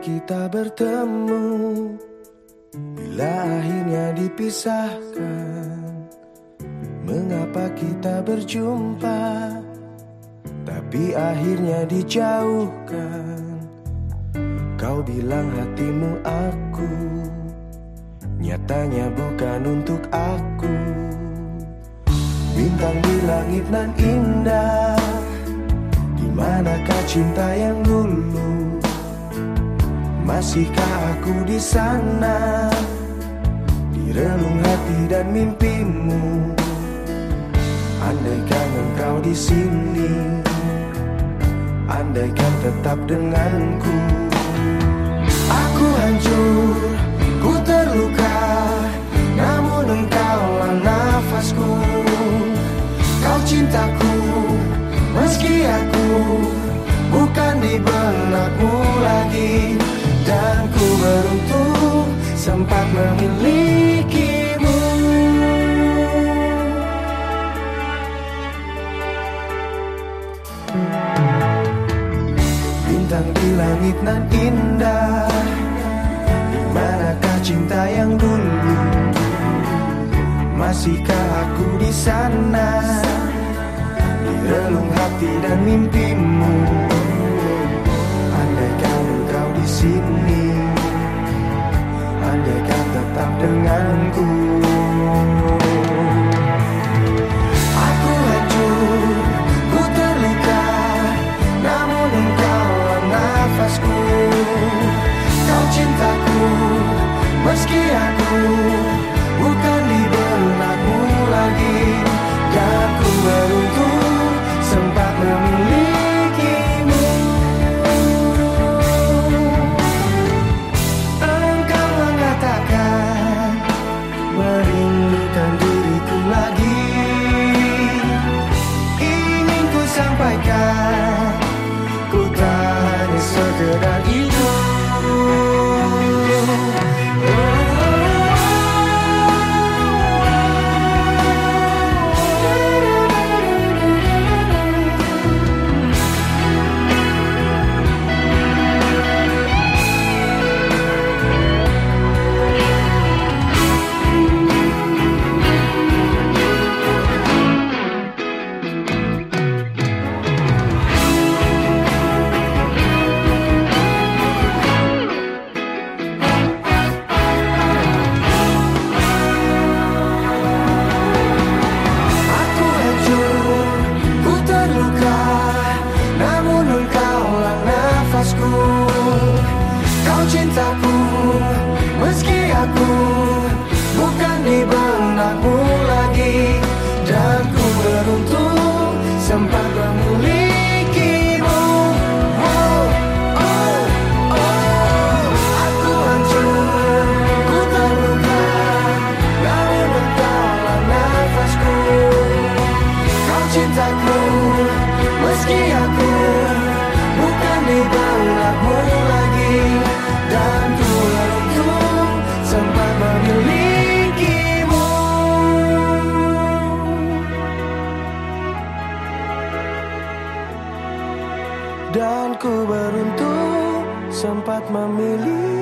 kita bertemu Bila akhirnya dipisahkan? Mengapa kita berjumpa Tapi akhirnya dijauhkan? Kau bilang hatimu aku Nyatanya bukan untuk aku. Bintang di langit nan indah di manakah cinta yang dulu Masihkah aku di sana? Di relung hati dan mimpimu. Andaikan engkau di sini Andaikan tetap denganku. Aku hancur, ku terluka Bintang di langit nan indah. Manakah cinta yang dulu? Masihkah aku di sana? Di relung hati dan mimpimu. Andaikan engkau di sini Andaikan tetap denganku meski aku Bukan Ku beruntung Sempat memilikimu